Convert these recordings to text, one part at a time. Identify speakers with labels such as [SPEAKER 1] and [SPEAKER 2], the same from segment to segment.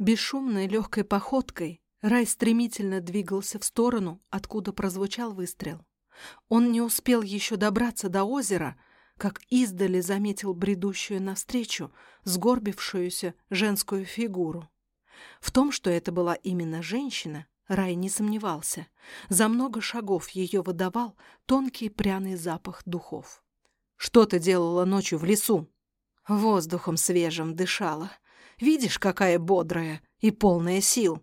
[SPEAKER 1] Бесшумной легкой походкой Рай стремительно двигался в сторону, откуда прозвучал выстрел. Он не успел еще добраться до озера, как издали заметил бредущую навстречу сгорбившуюся женскую фигуру. В том, что это была именно женщина, Рай не сомневался. За много шагов ее выдавал тонкий пряный запах духов. «Что ты делала ночью в лесу?» «Воздухом свежим дышала. Видишь, какая бодрая и полная сил!»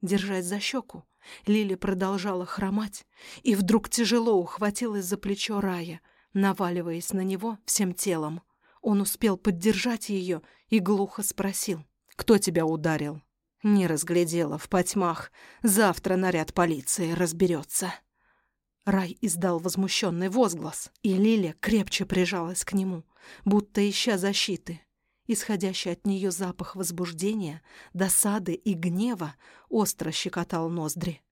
[SPEAKER 1] Держась за щеку, Лили продолжала хромать и вдруг тяжело ухватилась за плечо Рая, наваливаясь на него всем телом. Он успел поддержать ее и глухо спросил. «Кто тебя ударил?» Не разглядела в потьмах. Завтра наряд полиции разберется. Рай издал возмущенный возглас, и Лиля крепче прижалась к нему, будто ища защиты. Исходящий от нее запах возбуждения, досады и гнева остро щекотал ноздри.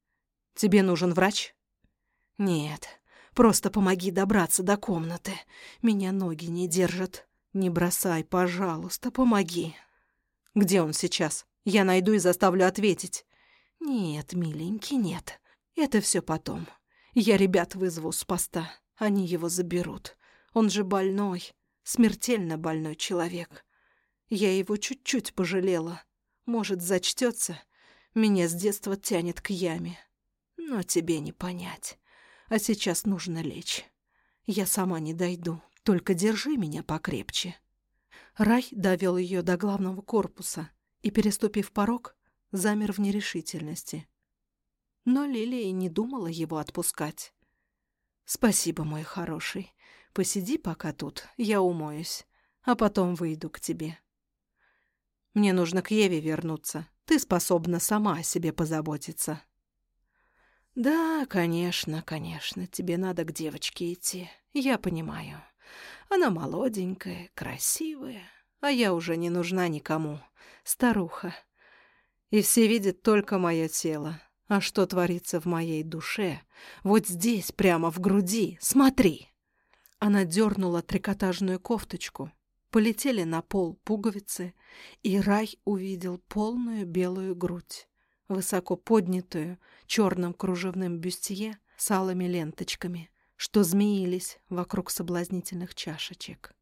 [SPEAKER 1] «Тебе нужен врач?» «Нет, просто помоги добраться до комнаты. Меня ноги не держат. Не бросай, пожалуйста, помоги». «Где он сейчас?» Я найду и заставлю ответить. Нет, миленький, нет. Это все потом. Я ребят вызову с поста. Они его заберут. Он же больной, смертельно больной человек. Я его чуть-чуть пожалела. Может, зачтется. Меня с детства тянет к яме. Но тебе не понять. А сейчас нужно лечь. Я сама не дойду. Только держи меня покрепче. Рай довел ее до главного корпуса — и, переступив порог, замер в нерешительности. Но Лилия не думала его отпускать. «Спасибо, мой хороший. Посиди пока тут, я умоюсь, а потом выйду к тебе. Мне нужно к Еве вернуться. Ты способна сама о себе позаботиться». «Да, конечно, конечно, тебе надо к девочке идти. Я понимаю. Она молоденькая, красивая, а я уже не нужна никому старуха. И все видят только мое тело. А что творится в моей душе? Вот здесь, прямо в груди. Смотри!» Она дернула трикотажную кофточку. Полетели на пол пуговицы, и Рай увидел полную белую грудь, высоко поднятую черным кружевным бюстье с алыми ленточками, что змеились вокруг соблазнительных чашечек.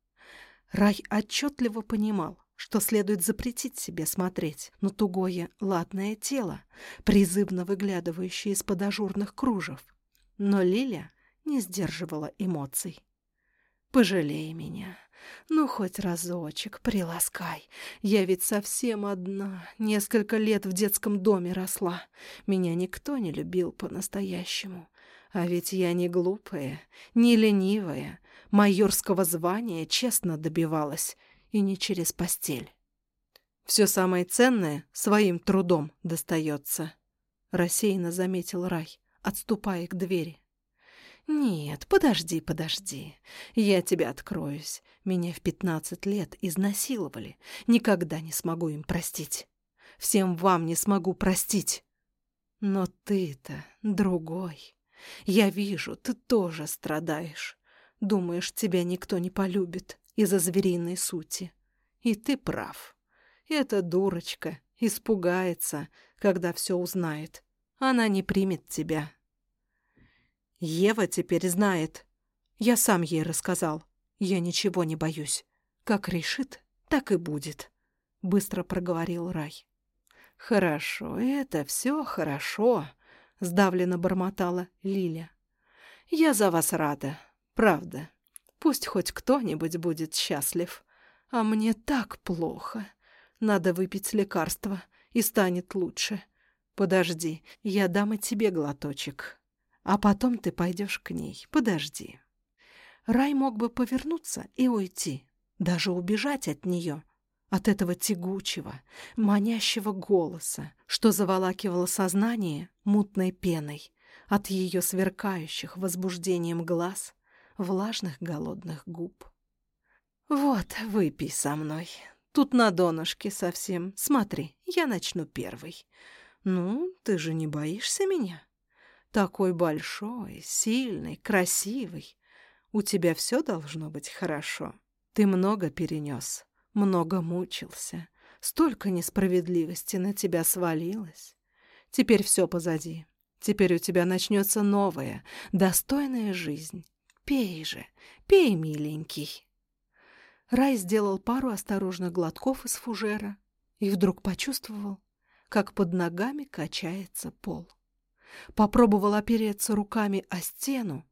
[SPEAKER 1] Рай отчетливо понимал, что следует запретить себе смотреть на тугое ладное тело, призывно выглядывающее из-под ажурных кружев. Но Лиля не сдерживала эмоций. «Пожалей меня. Ну, хоть разочек, приласкай. Я ведь совсем одна. Несколько лет в детском доме росла. Меня никто не любил по-настоящему. А ведь я не глупая, не ленивая. Майорского звания честно добивалась и не через постель. Все самое ценное своим трудом достается, рассеянно заметил Рай, отступая к двери. «Нет, подожди, подожди. Я тебе откроюсь. Меня в пятнадцать лет изнасиловали. Никогда не смогу им простить. Всем вам не смогу простить. Но ты-то другой. Я вижу, ты тоже страдаешь. Думаешь, тебя никто не полюбит из-за звериной сути. И ты прав. Эта дурочка испугается, когда все узнает. Она не примет тебя. Ева теперь знает. Я сам ей рассказал. Я ничего не боюсь. Как решит, так и будет, — быстро проговорил Рай. «Хорошо, это все хорошо», — сдавленно бормотала Лиля. «Я за вас рада, правда. Пусть хоть кто-нибудь будет счастлив. А мне так плохо. Надо выпить лекарство, и станет лучше. Подожди, я дам и тебе глоточек. А потом ты пойдешь к ней. Подожди. Рай мог бы повернуться и уйти, даже убежать от нее, от этого тягучего, манящего голоса, что заволакивало сознание мутной пеной, от ее сверкающих возбуждением глаз — влажных голодных губ. «Вот, выпей со мной. Тут на донышке совсем. Смотри, я начну первый. Ну, ты же не боишься меня? Такой большой, сильный, красивый. У тебя все должно быть хорошо. Ты много перенес, много мучился. Столько несправедливости на тебя свалилось. Теперь все позади. Теперь у тебя начнется новая, достойная жизнь. Пей же, пей, миленький. Рай сделал пару осторожных глотков из фужера и вдруг почувствовал, как под ногами качается пол. Попробовал опереться руками о стену,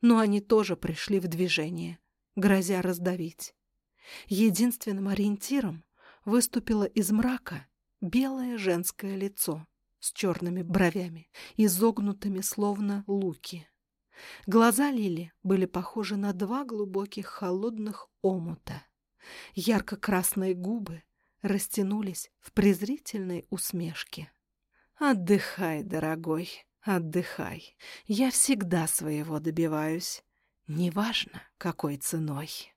[SPEAKER 1] но они тоже пришли в движение, грозя раздавить. Единственным ориентиром выступило из мрака белое женское лицо с черными бровями, изогнутыми словно луки. Глаза Лили были похожи на два глубоких холодных омута. Ярко-красные губы растянулись в презрительной усмешке. «Отдыхай, дорогой, отдыхай. Я всегда своего добиваюсь, неважно, какой ценой».